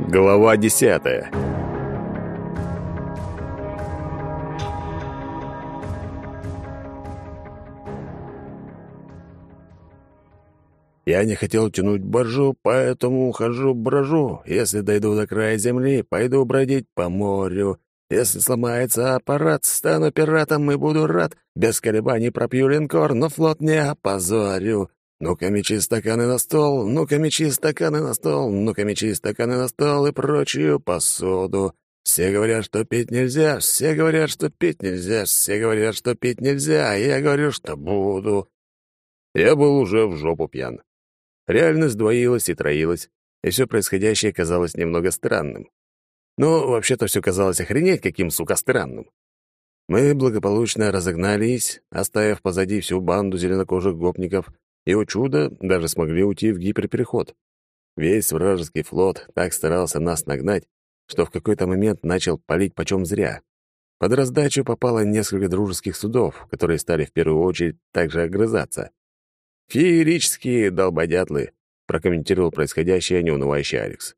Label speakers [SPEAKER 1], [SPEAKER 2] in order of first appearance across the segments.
[SPEAKER 1] Глава десятая Я не хотел тянуть боржу, поэтому хожу-брожу. Если дойду до края земли, пойду бродить по морю. Если сломается аппарат, стану пиратом и буду рад. Без колебаний пропью линкор, но флот не опозорю. Ну-ка, мечи стаканы на стол, ну-ка, мечи стаканы на стол, ну-ка, мечи стаканы на стол и прочую посуду. Все говорят, что пить нельзя, все говорят, что пить нельзя, все говорят, что пить нельзя, а я говорю, что буду. Я был уже в жопу пьян. Реальность двоилась и троилась, и все происходящее казалось немного странным. Но вообще-то все казалось охренеть каким, сука, странным. Мы благополучно разогнались, оставив позади всю банду зеленокожих гопников, и, о чудо, даже смогли уйти в гиперпереход. Весь вражеский флот так старался нас нагнать, что в какой-то момент начал палить почем зря. Под раздачу попало несколько дружеских судов, которые стали в первую очередь также огрызаться. «Феерические долбодятлы», — прокомментировал происходящее неунывающий Алекс.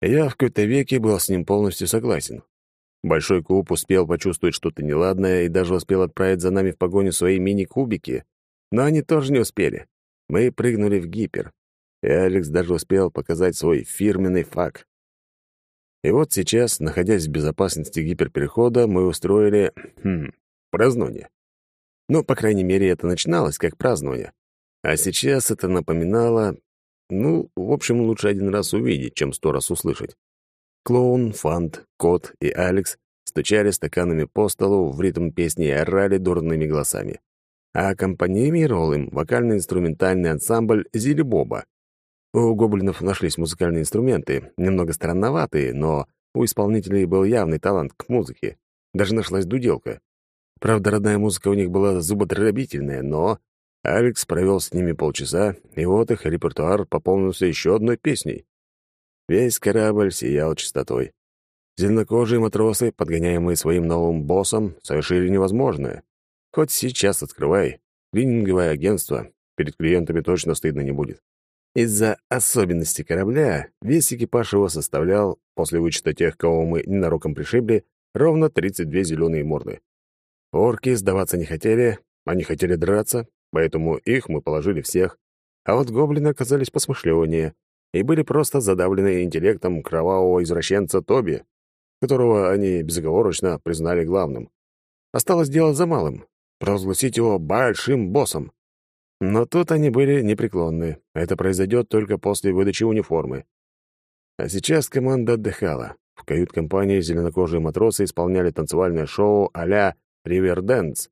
[SPEAKER 1] Я в какой-то веке был с ним полностью согласен. Большой куб успел почувствовать что-то неладное и даже успел отправить за нами в погоню свои мини-кубики, но они тоже не успели. Мы прыгнули в гипер, и Алекс даже успел показать свой фирменный фак. И вот сейчас, находясь в безопасности гиперперехода, мы устроили... Хм, празднование. Ну, по крайней мере, это начиналось как празднование. А сейчас это напоминало ну, в общем, лучше один раз увидеть, чем сто раз услышать. Клоун, Фант, Кот и Алекс стучали стаканами по столу в ритм песни и орали дурными голосами. А аккомпанировал им вокально-инструментальный ансамбль Зили Боба. У гоблинов нашлись музыкальные инструменты, немного странноватые, но у исполнителей был явный талант к музыке. Даже нашлась дуделка. Правда, родная музыка у них была зуботробительная, но Алекс провел с ними полчаса, и вот их репертуар пополнился еще одной песней. Весь корабль сиял чистотой. Зеленокожие матросы, подгоняемые своим новым боссом, совершили невозможное. Хоть сейчас открывай. Клининговое агентство. Перед клиентами точно стыдно не будет. Из-за особенностей корабля весь экипаж его составлял, после вычета тех, кого мы ненароком пришибли, ровно 32 зеленые морды. Орки сдаваться не хотели, они хотели драться, поэтому их мы положили всех, а вот гоблины оказались посмышленнее и были просто задавлены интеллектом кровавого извращенца Тоби, которого они безоговорочно признали главным. Осталось дело за малым — провозгласить его большим боссом. Но тут они были непреклонны. Это произойдет только после выдачи униформы. А сейчас команда отдыхала. В кают-компании зеленокожие матросы исполняли танцевальное шоу а-ля «Риверденс»,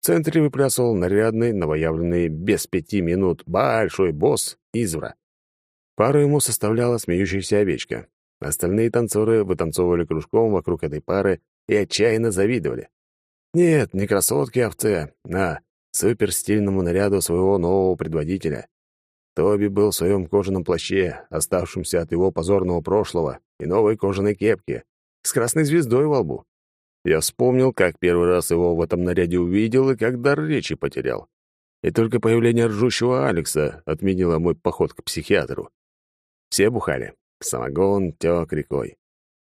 [SPEAKER 1] в центре выплясывал нарядный, новоявленный без пяти минут большой босс Извра. Пару ему составляла смеющаяся овечка. Остальные танцоры вытанцовывали кружком вокруг этой пары и отчаянно завидовали. Нет, не красотки овце, а суперстильному наряду своего нового предводителя. Тоби был в своем кожаном плаще, оставшемся от его позорного прошлого, и новой кожаной кепке, с красной звездой во лбу. Я вспомнил, как первый раз его в этом наряде увидел и как дар речи потерял. И только появление ржущего Алекса отменило мой поход к психиатру. Все бухали. Самогон тек рекой.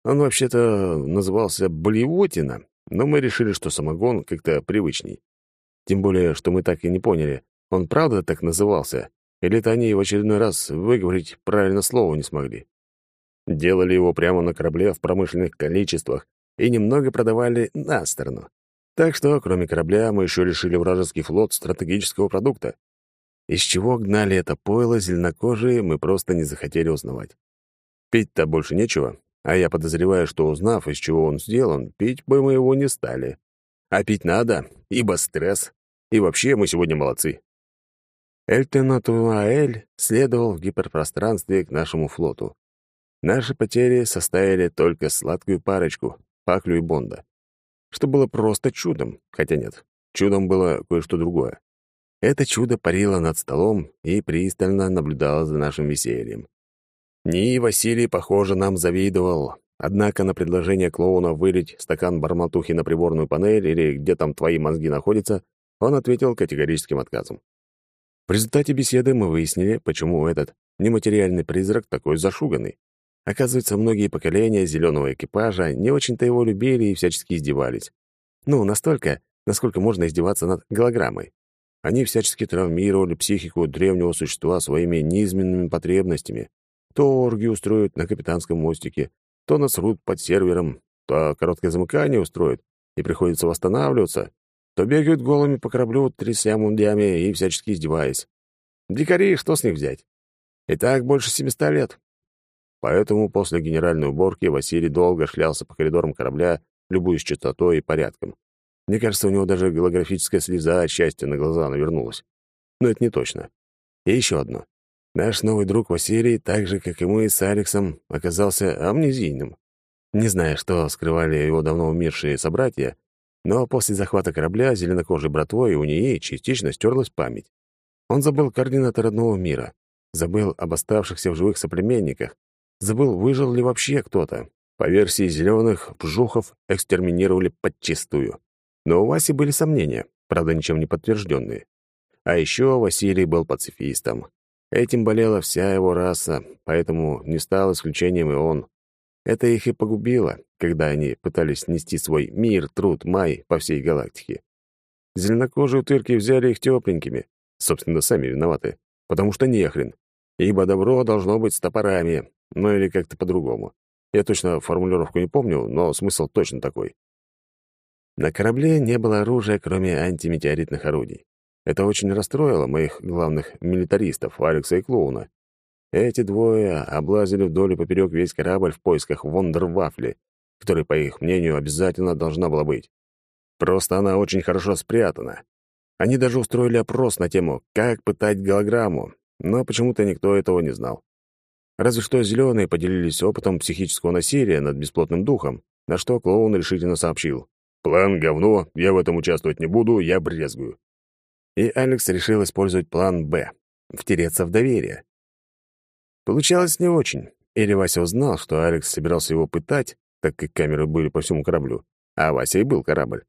[SPEAKER 1] Он вообще-то назывался Блевотина, но мы решили, что самогон как-то привычней. Тем более, что мы так и не поняли, он правда так назывался, или это они в очередной раз выговорить правильно слово не смогли. Делали его прямо на корабле в промышленных количествах, и немного продавали на сторону. Так что, кроме корабля, мы еще лишили вражеский флот стратегического продукта. Из чего гнали это пойло зеленокожие, мы просто не захотели узнавать. Пить-то больше нечего, а я подозреваю, что, узнав, из чего он сделан, пить бы мы его не стали. А пить надо, ибо стресс. И вообще мы сегодня молодцы. Эльтенатуаэль следовал в гиперпространстве к нашему флоту. Наши потери составили только сладкую парочку, Паклю и Бонда. Что было просто чудом, хотя нет, чудом было кое-что другое. Это чудо парило над столом и пристально наблюдало за нашим весельем. Ни Василий, похоже, нам завидовал, однако на предложение клоуна вылить стакан барматухи на приборную панель или где там твои мозги находятся, он ответил категорическим отказом. В результате беседы мы выяснили, почему этот нематериальный призрак такой зашуганный. Оказывается, многие поколения зеленого экипажа не очень-то его любили и всячески издевались. Ну, настолько, насколько можно издеваться над голограммой. Они всячески травмировали психику древнего существа своими низменными потребностями. То оргию устроят на капитанском мостике, то насрут под сервером, то короткое замыкание устроят, и приходится восстанавливаться, то бегают голыми по кораблю, тряся мундями и всячески издеваясь. Дикари, что с них взять? И так больше 700 лет. Поэтому после генеральной уборки Василий долго шлялся по коридорам корабля, любуясь чистотой и порядком. Мне кажется, у него даже голографическая слеза от счастья на глаза навернулась. Но это не точно. И еще одно. Наш новый друг Василий, так же, как и мы с Алексом, оказался амнезийным. Не знаю, что скрывали его давно умершие собратья, но после захвата корабля зеленокожей братвой у нее частично стерлась память. Он забыл координаты родного мира, забыл об оставшихся в живых соплеменниках, забыл, выжил ли вообще кто-то. По версии зеленых, пжухов экстерминировали подчистую. Но у Васи были сомнения, правда, ничем не подтвержденные. А еще Василий был пацифистом. Этим болела вся его раса, поэтому не стал исключением и он. Это их и погубило, когда они пытались нести свой мир, труд, май по всей галактике. Зеленокожие утырки взяли их тепленькими. Собственно, сами виноваты. Потому что нехрен. Ибо добро должно быть с топорами, ну или как-то по-другому. Я точно формулировку не помню, но смысл точно такой. На корабле не было оружия, кроме антиметеоритных орудий. Это очень расстроило моих главных милитаристов, Алекса и Клоуна. Эти двое облазили вдоль и поперек весь корабль в поисках Вондервафли, которая, по их мнению, обязательно должна была быть. Просто она очень хорошо спрятана. Они даже устроили опрос на тему «Как пытать голограмму», но почему-то никто этого не знал. Разве что зеленые поделились опытом психического насилия над бесплотным духом, на что клоун решительно сообщил. «План — говно, я в этом участвовать не буду, я брезгую». И Алекс решил использовать план «Б» — втереться в доверие. Получалось не очень. Или Вася узнал, что Алекс собирался его пытать, так как камеры были по всему кораблю, а Вася и был корабль.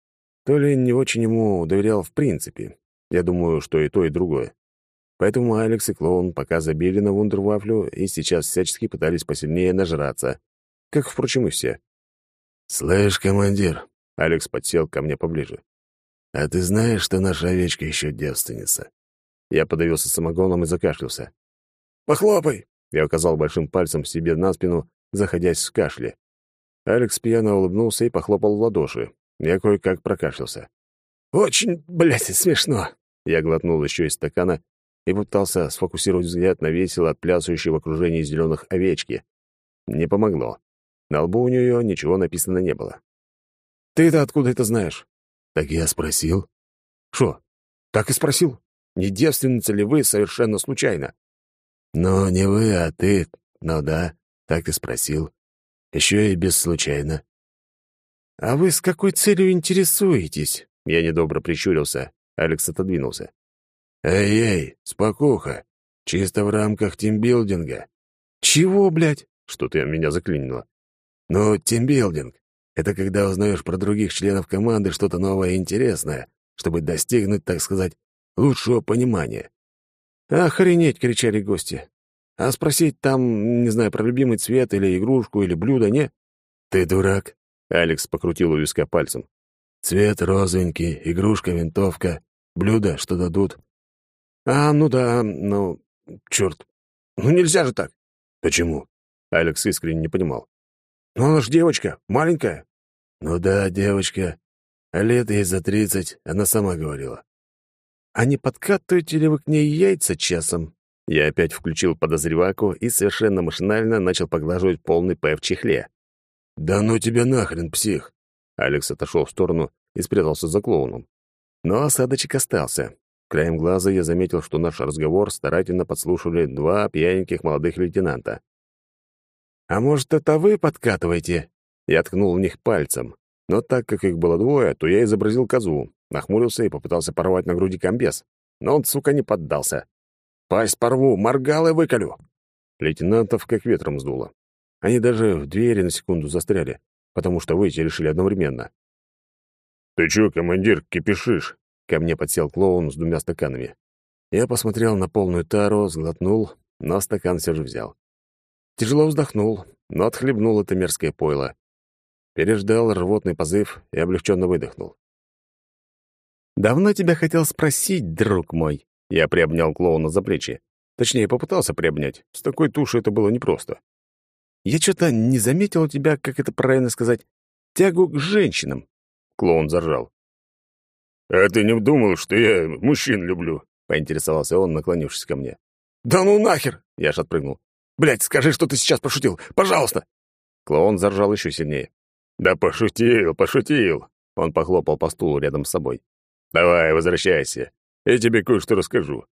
[SPEAKER 1] То ли не очень ему доверял в принципе. Я думаю, что и то, и другое. Поэтому Алекс и Клоун пока забили на вундервафлю и сейчас всячески пытались посильнее нажраться. Как, впрочем, и все. «Слышь, командир», — Алекс подсел ко мне поближе. «А ты знаешь, что наша овечка еще девственница?» Я подавился самогоном и закашлялся. «Похлопай!» — я указал большим пальцем себе на спину, заходясь в кашле. Алекс пьяно улыбнулся и похлопал в ладоши. Я кое-как прокашлялся. «Очень, блядь, смешно!» Я глотнул еще из стакана и пытался сфокусировать взгляд на весело отплясывающей в окружении зеленых овечки. Не помогло. На лбу у нее ничего написано не было. «Ты-то откуда это знаешь?» «Так я спросил». «Шо? Так и спросил? Не девственница ли вы совершенно случайно?» «Ну, не вы, а ты. Ну да, так и спросил. Еще и без случайно». «А вы с какой целью интересуетесь?» Я недобро прищурился. Алекс отодвинулся. «Эй-эй, спокуха. Чисто в рамках тимбилдинга». «Чего, блядь?» Что-то меня заклинило. «Ну, тимбилдинг. Это когда узнаешь про других членов команды что-то новое и интересное, чтобы достигнуть, так сказать, лучшего понимания». «Охренеть!» — кричали гости. «А спросить там, не знаю, про любимый цвет или игрушку или блюдо, не?» «Ты дурак?» — Алекс покрутил у виска пальцем. «Цвет розовенький, игрушка, винтовка, блюдо, что дадут. «А, ну да, ну... Черт. Ну нельзя же так!» «Почему?» Алекс искренне не понимал. «Ну она ж девочка, маленькая». «Ну да, девочка. А лет ей за тридцать, она сама говорила». «А не подкатываете ли вы к ней яйца часом?» Я опять включил подозреваку и совершенно машинально начал поглаживать полный П в чехле. «Да ну тебя нахрен, псих!» Алекс отошел в сторону и спрятался за клоуном. Но осадочек остался. Краем глаза я заметил, что наш разговор старательно подслушивали два пьяненьких молодых лейтенанта. «А может, это вы подкатываете?» Я ткнул в них пальцем. Но так как их было двое, то я изобразил козу, нахмурился и попытался порвать на груди комбез. Но он, сука, не поддался. «Пасть порву, моргал и выколю!» Лейтенантов как ветром сдуло. Они даже в двери на секунду застряли, потому что выйти решили одновременно. «Ты чё, командир, кипишишь?» Ко мне подсел клоун с двумя стаканами. Я посмотрел на полную тару, сглотнул, но стакан все же взял. Тяжело вздохнул. но отхлебнул это мерзкое пойло. Переждал рвотный позыв и облегченно выдохнул. «Давно тебя хотел спросить, друг мой». Я приобнял клоуна за плечи. Точнее, попытался приобнять. С такой тушей это было непросто. «Я что-то не заметил у тебя, как это правильно сказать, тягу к женщинам». Клоун заржал.
[SPEAKER 2] «А ты не думал, что я мужчин люблю?» — поинтересовался он, наклонившись ко мне.
[SPEAKER 1] «Да ну нахер!» — я аж отпрыгнул. «Блядь, скажи, что ты сейчас пошутил! Пожалуйста!» Клоун заржал еще сильнее.
[SPEAKER 2] «Да пошутил, пошутил!» Он похлопал по стулу рядом с собой. «Давай, возвращайся. Я тебе кое-что расскажу».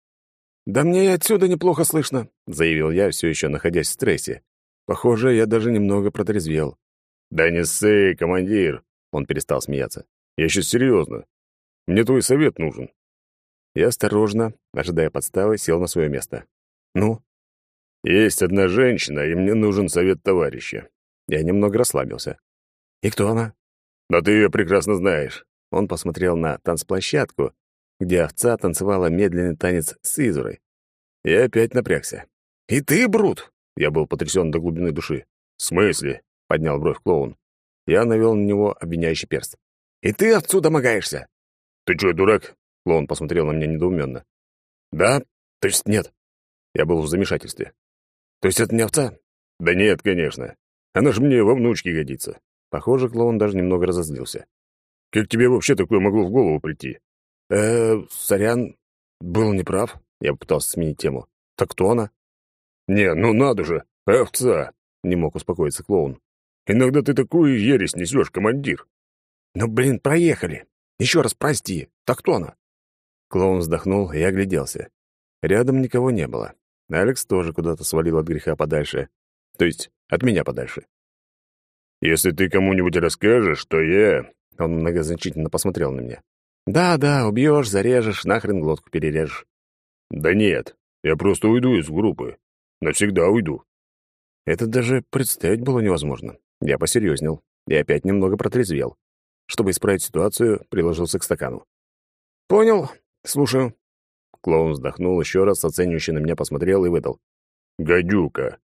[SPEAKER 1] «Да мне и отсюда неплохо слышно», — заявил я, все еще находясь в стрессе. Похоже, я даже немного протрезвел.
[SPEAKER 2] «Да не ссы, командир!» — он перестал смеяться. «Я сейчас серьезно. Мне твой совет нужен».
[SPEAKER 1] Я осторожно, ожидая подставы, сел на свое место. «Ну?»
[SPEAKER 2] «Есть одна женщина, и мне нужен совет товарища».
[SPEAKER 1] Я немного расслабился. «И кто она?»
[SPEAKER 2] «Да ты ее прекрасно знаешь».
[SPEAKER 1] Он посмотрел на танцплощадку, где овца танцевала медленный танец с Изурой. Я опять напрягся. «И ты, Брут?» Я был потрясен до глубины души.
[SPEAKER 2] «В смысле?» — поднял бровь клоун.
[SPEAKER 1] Я навел на него обвиняющий перст. «И ты овцу домогаешься?»
[SPEAKER 2] «Ты что, дурак?» — клоун посмотрел на меня недоуменно.
[SPEAKER 1] «Да? То есть нет?» Я был в замешательстве. «То есть это не овца?»
[SPEAKER 2] «Да нет, конечно. Она же мне во внучке годится».
[SPEAKER 1] Похоже, клоун даже немного разозлился.
[SPEAKER 2] «Как тебе вообще такое могло в голову прийти?»
[SPEAKER 1] «Э, сорян, был неправ». Я попытался сменить тему. «Так кто она?»
[SPEAKER 2] «Не, ну надо же, овца!» — не мог успокоиться клоун. «Иногда ты такую ересь несешь, командир».
[SPEAKER 1] «Ну, блин, проехали. Еще раз прости. Так кто она?» Клоун вздохнул и огляделся. Рядом никого не было. Алекс тоже куда-то свалил от греха подальше. То есть от меня подальше.
[SPEAKER 2] «Если ты кому-нибудь расскажешь, то я...»
[SPEAKER 1] Он многозначительно посмотрел на меня. «Да, да, убьешь, зарежешь, нахрен глотку перережешь».
[SPEAKER 2] «Да нет, я просто уйду из группы. Навсегда уйду».
[SPEAKER 1] Это даже представить было невозможно. Я посерьезнел и опять немного протрезвел. Чтобы исправить ситуацию, приложился к стакану. «Понял. Слушаю». Клоун вздохнул еще раз, оценивающе на меня посмотрел и выдал.
[SPEAKER 2] «Гадюка».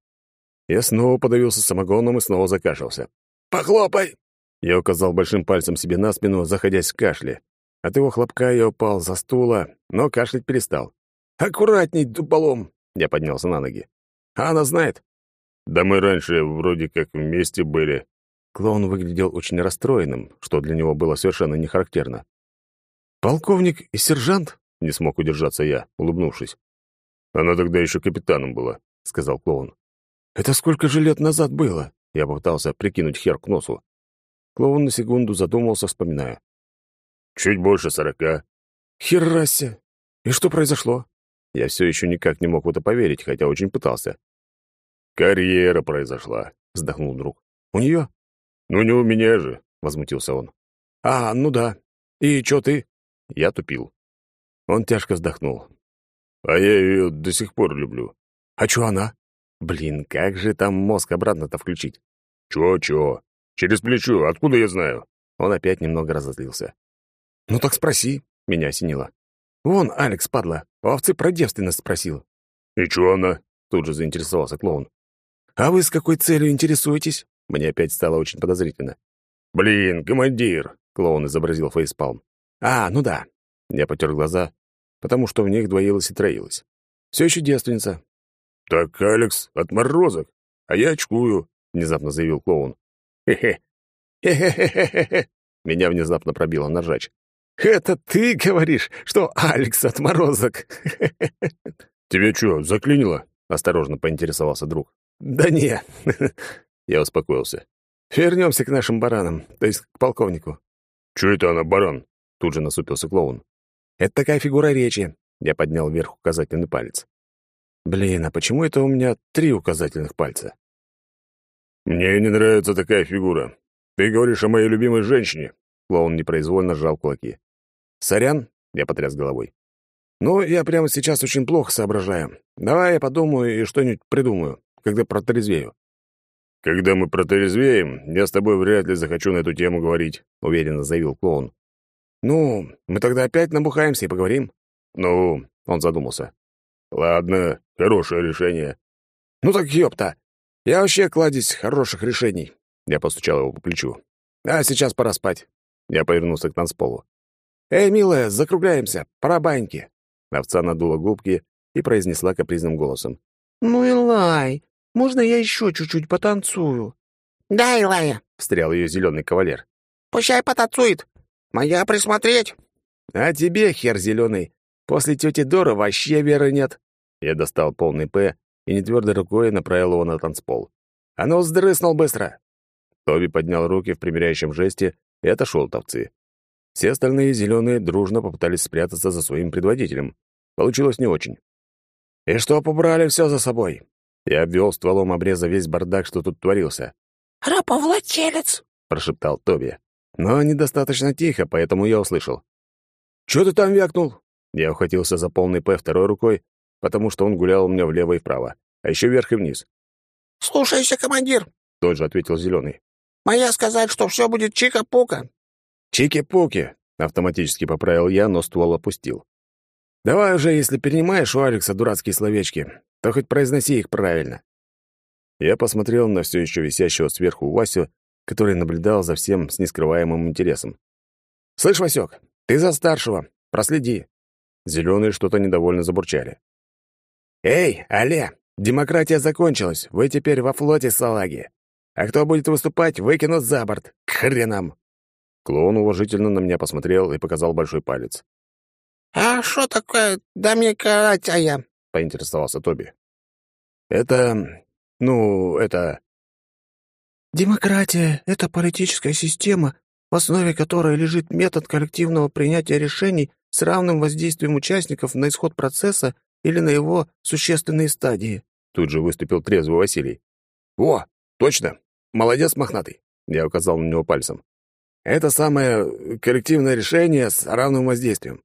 [SPEAKER 1] Я снова подавился самогоном и снова закашлялся. «Похлопай!» Я указал большим пальцем себе на спину, заходясь в кашле. От его хлопка я упал за стула, но кашлять перестал. «Аккуратней, дуболом!» Я поднялся на ноги. «А она знает?»
[SPEAKER 2] «Да мы раньше вроде как вместе были».
[SPEAKER 1] Клоун выглядел очень расстроенным, что для него было совершенно не характерно. «Полковник и сержант?» — не смог удержаться я, улыбнувшись.
[SPEAKER 2] «Она тогда еще капитаном была», — сказал клоун.
[SPEAKER 1] «Это сколько же лет назад было?» Я попытался прикинуть хер к носу. Клоун на секунду задумался, вспоминая.
[SPEAKER 2] Чуть больше сорока.
[SPEAKER 1] Херася! И что произошло? Я все еще никак не мог в это поверить, хотя очень пытался.
[SPEAKER 2] Карьера произошла, вздохнул друг.
[SPEAKER 1] У нее?
[SPEAKER 2] Ну не у меня же, возмутился он.
[SPEAKER 1] А, ну да. И что ты?
[SPEAKER 2] Я тупил.
[SPEAKER 1] Он тяжко вздохнул.
[SPEAKER 2] А я ее до сих пор люблю.
[SPEAKER 1] А что она? Блин, как же там мозг обратно-то включить?
[SPEAKER 2] Чё-чё? Через плечо, откуда я знаю?
[SPEAKER 1] Он опять немного разозлился. «Ну так спроси», — меня осенило. «Вон, Алекс, падла, овцы про девственность спросил».
[SPEAKER 2] «И чё она?»
[SPEAKER 1] — тут же заинтересовался клоун. «А вы с какой целью интересуетесь?» Мне опять стало очень подозрительно.
[SPEAKER 2] «Блин, командир!» — клоун изобразил фейспалм.
[SPEAKER 1] «А, ну да». Я потер глаза, потому что в них двоилось и троилось. Все еще девственница.
[SPEAKER 2] «Так Алекс отморозок, а я очкую», — внезапно заявил клоун.
[SPEAKER 1] «Хе-хе». «Хе-хе-хе-хе-хе». Меня внезапно пробило на ржач. «Это ты говоришь, что Алекс отморозок?»
[SPEAKER 2] «Тебе что, заклинило?» — осторожно поинтересовался друг.
[SPEAKER 1] «Да не!» — я успокоился. «Вернемся к нашим баранам, то есть к полковнику».
[SPEAKER 2] «Чё это она, баран?» — тут же насупился клоун.
[SPEAKER 1] «Это такая фигура речи», — я поднял вверх указательный палец. «Блин, а почему это у меня три указательных пальца?»
[SPEAKER 2] «Мне не нравится такая фигура. Ты говоришь о моей любимой женщине».
[SPEAKER 1] Клоун непроизвольно сжал кулаки. «Сорян?» — я потряс головой. «Ну, я прямо сейчас очень плохо соображаю. Давай я подумаю и что-нибудь придумаю, когда протрезвею».
[SPEAKER 2] «Когда мы протрезвеем, я с тобой вряд ли захочу на эту тему говорить», — уверенно заявил клоун.
[SPEAKER 1] «Ну, мы тогда опять набухаемся и поговорим».
[SPEAKER 2] «Ну», — он задумался. «Ладно, хорошее решение».
[SPEAKER 1] «Ну так ёпта! Я вообще кладезь хороших решений. Я постучал его по плечу. А сейчас пора спать. Я повернулся к танцполу. «Эй, милая, закругляемся, пора баньки». Овца надула губки и произнесла капризным голосом.
[SPEAKER 3] «Ну, Илай, можно я еще чуть-чуть потанцую?»
[SPEAKER 4] «Да, Илая», —
[SPEAKER 1] встрял ее зеленый кавалер.
[SPEAKER 4] «Пущай потанцует. Моя присмотреть».
[SPEAKER 1] «А тебе, хер зеленый, после тети Доры вообще веры нет». Я достал полный «П» и нетвердой рукой направил его на танцпол. «А ну, сдрыснул быстро!» Тоби поднял руки в примиряющем жесте и отошел от овцы. Все остальные зеленые дружно попытались спрятаться за своим предводителем. Получилось не очень. «И что, побрали все за собой?» Я обвел стволом обреза весь бардак, что тут творился.
[SPEAKER 4] «Рабовладелец!»
[SPEAKER 1] — прошептал Тоби. Но недостаточно тихо, поэтому я услышал. «Чё ты там вякнул?» Я ухватился за полный «П» второй рукой, потому что он гулял у меня влево и вправо, а еще вверх и вниз.
[SPEAKER 4] «Слушайся, командир!»
[SPEAKER 1] — тот же ответил Зеленый.
[SPEAKER 4] «Моя сказать, что все будет чика-пука!»
[SPEAKER 1] «Чики-пуки!» — автоматически поправил я, но ствол опустил. «Давай уже, если перенимаешь у Алекса дурацкие словечки, то хоть произноси их правильно». Я посмотрел на все еще висящего сверху Васю, который наблюдал за всем с нескрываемым интересом. «Слышь, Васек, ты за старшего, проследи». Зеленые что-то недовольно забурчали. «Эй, Алле, демократия закончилась, вы теперь во флоте салаги. А кто будет выступать, выкинут за борт. К хренам!» Клоун уважительно на меня посмотрел и показал большой палец.
[SPEAKER 4] «А что такое демократия?»
[SPEAKER 1] — поинтересовался Тоби. «Это... ну, это...»
[SPEAKER 3] «Демократия — это политическая система, в основе которой лежит метод коллективного принятия решений с равным воздействием участников на исход процесса или на его существенные стадии».
[SPEAKER 1] Тут же выступил трезвый Василий. «О, точно! Молодец, мохнатый!» Я указал на него пальцем. Это самое коллективное решение с равным воздействием.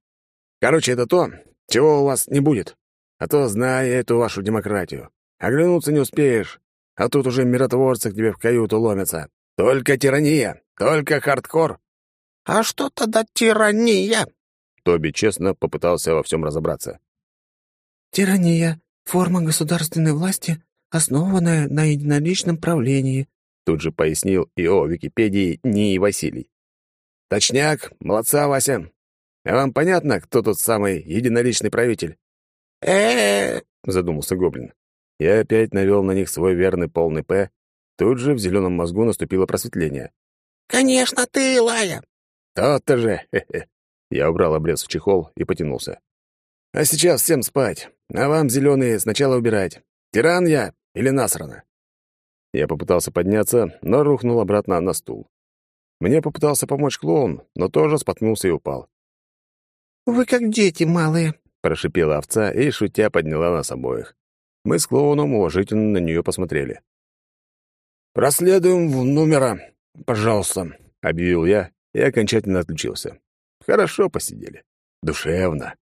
[SPEAKER 1] Короче, это то, чего у вас не будет. А то, зная эту вашу демократию, оглянуться не успеешь, а тут уже миротворцы к тебе в каюту ломятся. Только тирания, только хардкор.
[SPEAKER 4] «А что тогда тирания?»
[SPEAKER 1] Тоби честно попытался во всем разобраться.
[SPEAKER 3] «Тирания — форма государственной власти, основанная на единоличном правлении»,
[SPEAKER 1] тут же пояснил и о Википедии НИИ Василий. «Точняк, молодца, Вася. А вам понятно, кто тут самый единоличный правитель?»
[SPEAKER 4] э
[SPEAKER 1] задумался Гоблин. Я опять навел на них свой верный полный «П». Тут же в зеленом мозгу наступило просветление.
[SPEAKER 4] «Конечно, ты, Лая!»
[SPEAKER 1] «То-то же!» Я убрал обрез в чехол и потянулся. «А сейчас всем спать, а вам, зеленые, сначала убирать. Тиран я или насрано?» Я попытался подняться, но рухнул обратно на стул. Мне попытался помочь клоун, но тоже споткнулся и упал.
[SPEAKER 3] «Вы как дети малые», —
[SPEAKER 1] прошипела овца и, шутя, подняла нас обоих. Мы с клоуном уважительно на нее посмотрели. «Проследуем в номера, пожалуйста», — объявил я и окончательно отключился. Хорошо посидели. Душевно.